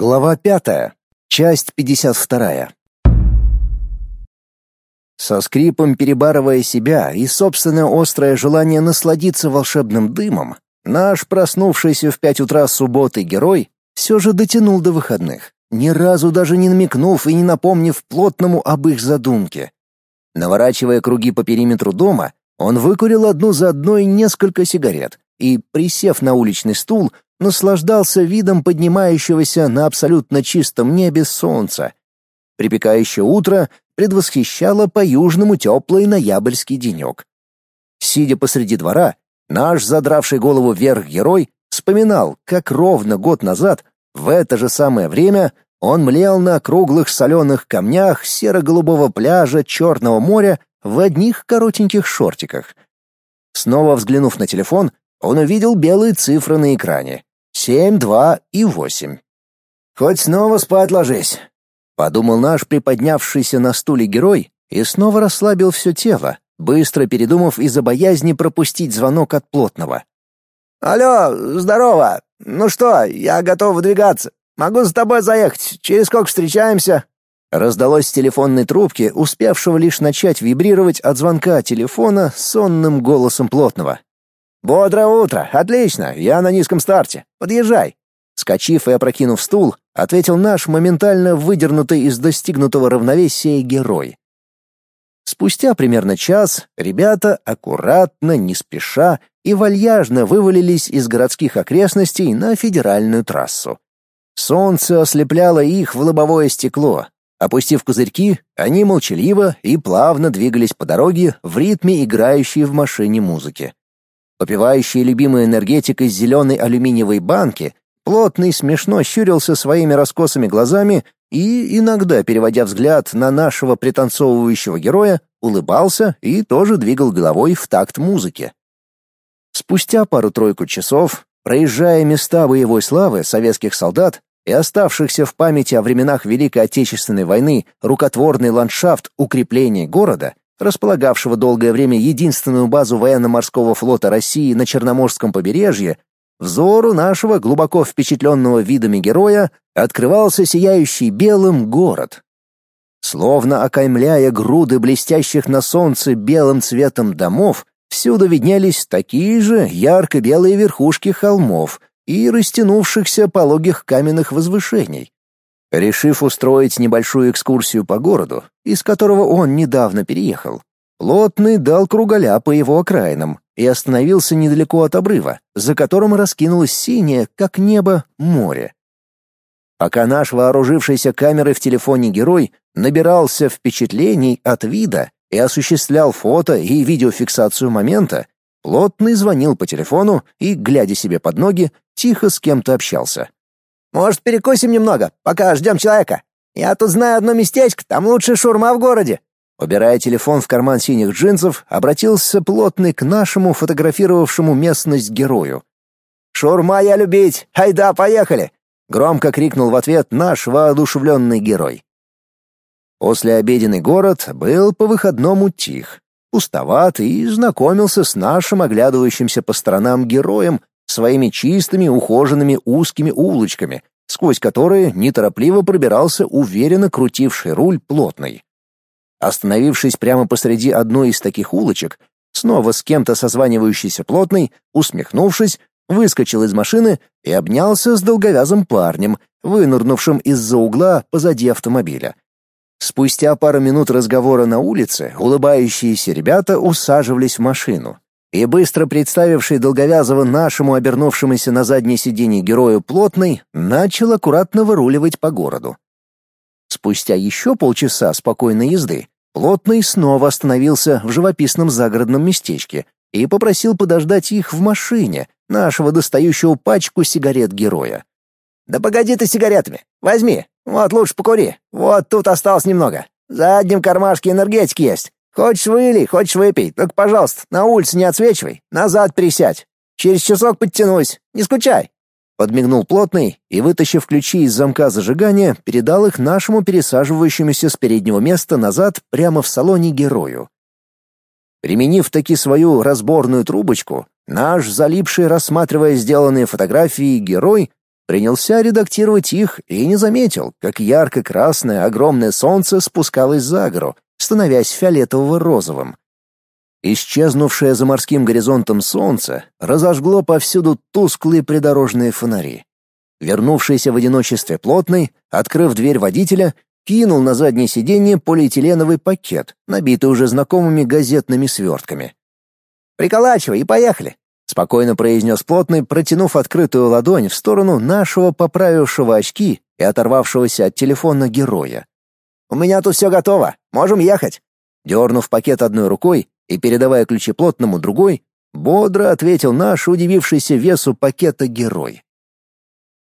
Глава пятая. Часть пятьдесят вторая. Со скрипом перебарывая себя и собственное острое желание насладиться волшебным дымом, наш проснувшийся в пять утра субботы герой все же дотянул до выходных, ни разу даже не намекнув и не напомнив плотному об их задумке. Наворачивая круги по периметру дома, он выкурил одну за одной несколько сигарет и, присев на уличный стул, наслаждался видом поднимающегося на абсолютно чистом небе солнца. Припекающее утро предвосхищало по-южному теплый ноябрьский денек. Сидя посреди двора, наш задравший голову вверх герой вспоминал, как ровно год назад, в это же самое время, он млел на круглых соленых камнях серо-голубого пляжа Черного моря в одних коротеньких шортиках. Снова взглянув на телефон, он увидел белые цифры на экране семь, два и восемь. Хоть снова спать ложись, подумал наш приподнявшийся на стуле герой и снова расслабил все тело, быстро передумав из-за боязни пропустить звонок от плотного. Алло, здорово. Ну что, я готов выдвигаться. Могу за тобой заехать. Через сколько встречаемся? Раздалось с телефонной трубки, успевшего лишь начать вибрировать от звонка телефона сонным голосом плотного. «Бодрое утро! Отлично! Я на низком старте. Подъезжай!» Скочив и опрокинув стул, ответил наш моментально выдернутый из достигнутого равновесия герой. Спустя примерно час ребята аккуратно, не спеша и вальяжно вывалились из городских окрестностей на федеральную трассу. Солнце ослепляло их в лобовое стекло. Опустив козырьки, они молчаливо и плавно двигались по дороге в ритме играющей в машине музыки. Попивающий любимой энергетик из зеленой алюминиевой банки, плотный смешно щурился своими раскосыми глазами и, иногда переводя взгляд на нашего пританцовывающего героя, улыбался и тоже двигал головой в такт музыки. Спустя пару-тройку часов, проезжая места боевой славы советских солдат и оставшихся в памяти о временах Великой Отечественной войны рукотворный ландшафт укреплений города, располагавшего долгое время единственную базу военно-морского флота России на Черноморском побережье, взору нашего глубоко впечатленного видами героя открывался сияющий белым город. Словно окаймляя груды блестящих на солнце белым цветом домов, всюду виднелись такие же ярко-белые верхушки холмов и растянувшихся пологих каменных возвышений. Решив устроить небольшую экскурсию по городу, из которого он недавно переехал, Плотный дал круголя по его окраинам и остановился недалеко от обрыва, за которым раскинулось синее, как небо, море. Пока наш вооружившийся камерой в телефоне герой набирался впечатлений от вида и осуществлял фото и видеофиксацию момента, Плотный звонил по телефону и, глядя себе под ноги, тихо с кем-то общался. Может, перекусим немного, пока ждем человека? Я тут знаю одно местечко, там лучшая шурма в городе». Убирая телефон в карман синих джинсов, обратился плотный к нашему фотографировавшему местность герою. «Шурма я любить! Айда, поехали!» — громко крикнул в ответ наш воодушевленный герой. После обеденный город был по-выходному тих, пустоват и знакомился с нашим оглядывающимся по сторонам героем, своими чистыми, ухоженными узкими улочками, сквозь которые неторопливо пробирался уверенно крутивший руль плотный. Остановившись прямо посреди одной из таких улочек, снова с кем-то созванивающийся плотный, усмехнувшись, выскочил из машины и обнялся с долговязым парнем, вынырнувшим из-за угла позади автомобиля. Спустя пару минут разговора на улице улыбающиеся ребята усаживались в машину, и быстро представивший долговязого нашему обернувшемуся на заднее сиденье герою плотный, начал аккуратно выруливать по городу. Спустя еще полчаса спокойной езды плотный снова остановился в живописном загородном местечке и попросил подождать их в машине, нашего достающего пачку сигарет героя. «Да погоди ты сигаретами! Возьми! Вот лучше покури! Вот тут осталось немного! В заднем кармашке энергетики есть! Хочешь выли, хочешь выпей, только, пожалуйста, на улице не отсвечивай, назад присядь. Через часок подтянусь, не скучай. Подмигнул плотный и, вытащив ключи из замка зажигания, передал их нашему пересаживающемуся с переднего места назад прямо в салоне герою. Применив таки свою разборную трубочку, наш залипший, рассматривая сделанные фотографии, герой Принялся редактировать их и не заметил, как ярко-красное огромное солнце спускалось за гору, становясь фиолетово-розовым. Исчезнувшее за морским горизонтом солнце разожгло повсюду тусклые придорожные фонари. Вернувшийся в одиночестве плотный, открыв дверь водителя, кинул на заднее сиденье полиэтиленовый пакет, набитый уже знакомыми газетными свертками. «Приколачивай и поехали!» — спокойно произнес плотный, протянув открытую ладонь в сторону нашего поправившего очки и оторвавшегося от телефона героя. «У меня тут все готово, можем ехать!» Дернув пакет одной рукой, и, передавая ключи плотному другой, бодро ответил наш удивившийся весу пакета герой.